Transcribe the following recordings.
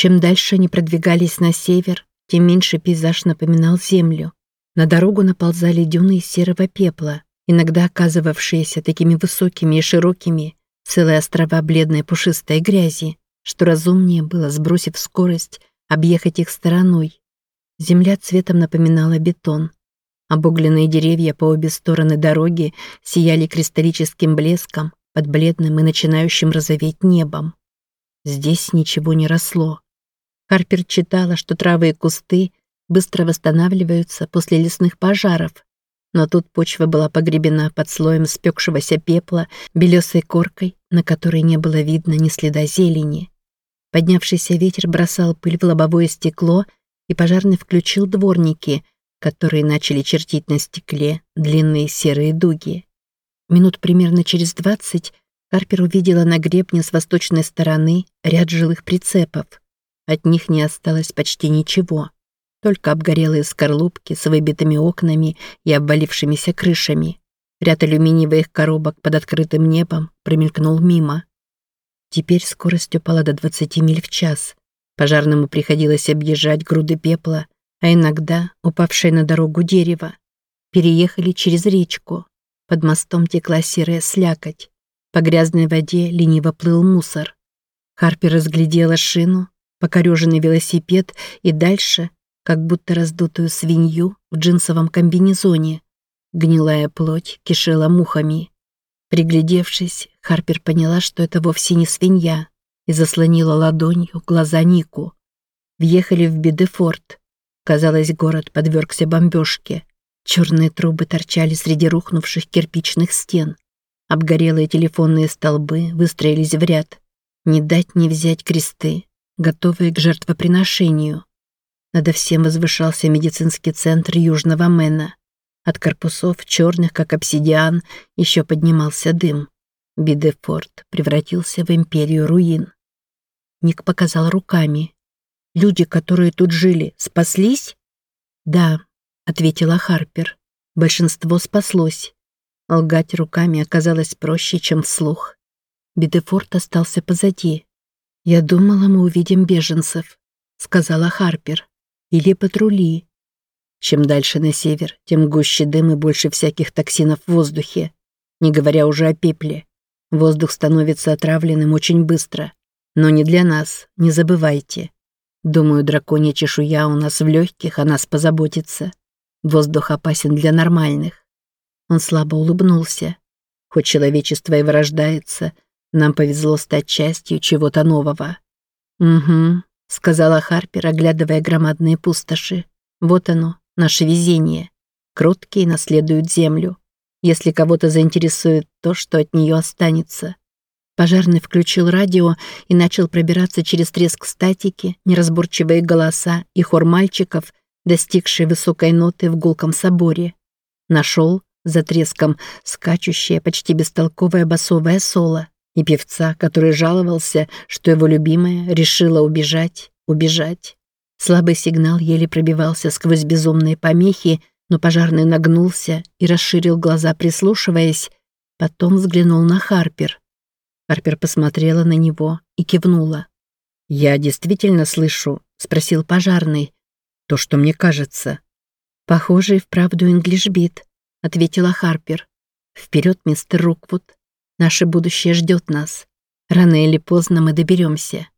Чем дальше они продвигались на север, тем меньше пейзаж напоминал землю. На дорогу наползали дюны из серого пепла, иногда оказывавшиеся такими высокими и широкими, целые острова бледной пушистой грязи, что разумнее было, сбросив скорость, объехать их стороной. Земля цветом напоминала бетон. Обугленные деревья по обе стороны дороги сияли кристаллическим блеском под бледным и начинающим розоветь небом. Здесь ничего не росло. Харпер читала, что травы и кусты быстро восстанавливаются после лесных пожаров. Но тут почва была погребена под слоем спекшегося пепла, белесой коркой, на которой не было видно ни следа зелени. Поднявшийся ветер бросал пыль в лобовое стекло, и пожарный включил дворники, которые начали чертить на стекле длинные серые дуги. Минут примерно через двадцать Карпер увидела на гребне с восточной стороны ряд жилых прицепов. От них не осталось почти ничего. Только обгорелые скорлупки с выбитыми окнами и обвалившимися крышами. Ряд алюминиевых коробок под открытым небом промелькнул мимо. Теперь скорость упала до 20 миль в час. Пожарному приходилось объезжать груды пепла, а иногда упавшее на дорогу дерево. Переехали через речку. Под мостом текла серая слякоть. По грязной воде лениво плыл мусор. Харпер разглядела шину, покореженный велосипед и дальше, как будто раздутую свинью в джинсовом комбинезоне. Гнилая плоть кишела мухами. Приглядевшись, Харпер поняла, что это вовсе не свинья, и заслонила ладонью глаза Нику. Въехали в Бедефорт. Казалось, город подвергся бомбежке. Черные трубы торчали среди рухнувших кирпичных стен. Обгорелые телефонные столбы выстроились в ряд. Не дать не взять кресты, готовые к жертвоприношению. Надо всем возвышался медицинский центр Южного Мэна. От корпусов, черных как обсидиан, еще поднимался дым. Бидефорт превратился в империю руин. Ник показал руками. «Люди, которые тут жили, спаслись?» «Да», — ответила Харпер. «Большинство спаслось. Лгать руками оказалось проще, чем вслух. Бидефорт остался позади. «Я думала, мы увидим беженцев», — сказала Харпер. «Или патрули». Чем дальше на север, тем гуще дым и больше всяких токсинов в воздухе. Не говоря уже о пепле. Воздух становится отравленным очень быстро. Но не для нас, не забывайте. Думаю, драконья чешуя у нас в легких, о нас позаботится. Воздух опасен для нормальных. Он слабо улыбнулся. Хоть человечество и вырождается, нам повезло стать частью чего-то нового. «Угу», — сказала Харпер, оглядывая громадные пустоши. «Вот оно, наше везение. Кроткие наследуют землю. Если кого-то заинтересует то, что от нее останется». Пожарный включил радио и начал пробираться через треск статики, неразборчивые голоса и хор мальчиков, достигшие высокой ноты в гулком соборе. Нашел, за треском скачущее, почти бестолковое басовое соло и певца, который жаловался, что его любимая решила убежать, убежать. Слабый сигнал еле пробивался сквозь безумные помехи, но пожарный нагнулся и расширил глаза, прислушиваясь, потом взглянул на Харпер. Харпер посмотрела на него и кивнула. «Я действительно слышу?» — спросил пожарный. «То, что мне кажется». «Похоже, и вправду инглишбит», — ответила Харпер. «Вперед, мистер Руквуд. Наше будущее ждет нас. Рано или поздно мы доберемся.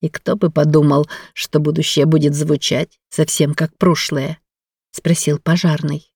И кто бы подумал, что будущее будет звучать совсем как прошлое?» — спросил пожарный.